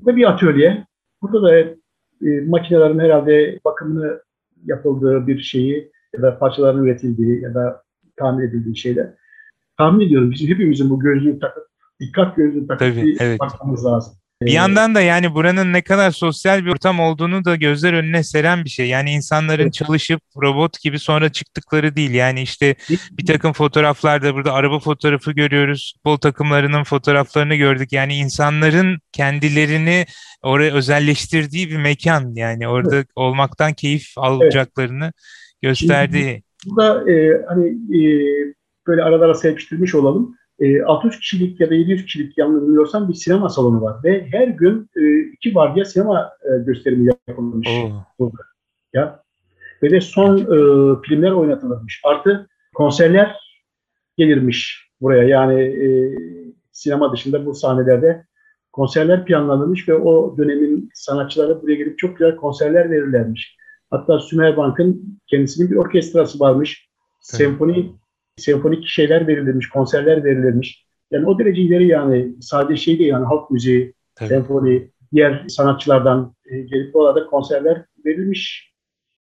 Burada bir atölye. Burada da e, makinelerin herhalde bakımını yapıldığı bir şeyi ya da parçaların üretildiği ya da tamir edildiği şeyler. Tahmin ediyorum bizim hepimizin bu gözlüğü takıp dikkat gözlüğü takıp Tabii, evet. bakmamız lazım. Bir yandan da yani buranın ne kadar sosyal bir ortam olduğunu da gözler önüne seren bir şey. Yani insanların Evet. çalışıp robot gibi sonra çıktıkları değil. Yani işte bir takım fotoğraflarda burada araba fotoğrafı görüyoruz. Futbol takımlarının fotoğraflarını gördük. Yani insanların kendilerini oraya özelleştirdiği bir mekan. Yani orada olmaktan keyif alacaklarını gösterdiği. Burada e, hani e, böyle aralara seviştirmiş olalım. E, 600 kişilik ya da 700 kişilik yanılmıyorsam bir sinema salonu var ve her gün e, iki vardiya sinema e, gösterimi yapılmış. Oo. Ya. Ve de son e, filmler oynatılırmış. Artı konserler gelirmiş buraya. Yani e, sinema dışında bu sahnelerde konserler planlanmış ve o dönemin sanatçıları buraya gelip çok güzel konserler verirlermiş. Hatta Sümer Bank'ın kendisinin bir orkestrası varmış. Senfoni, senfonik şeyler verilirmiş, konserler verilirmiş. Yani o derece ileri yani sadece şey değil yani halk müziği, Tabii. senfoni, diğer sanatçılardan e, gelip orada konserler verilmiş.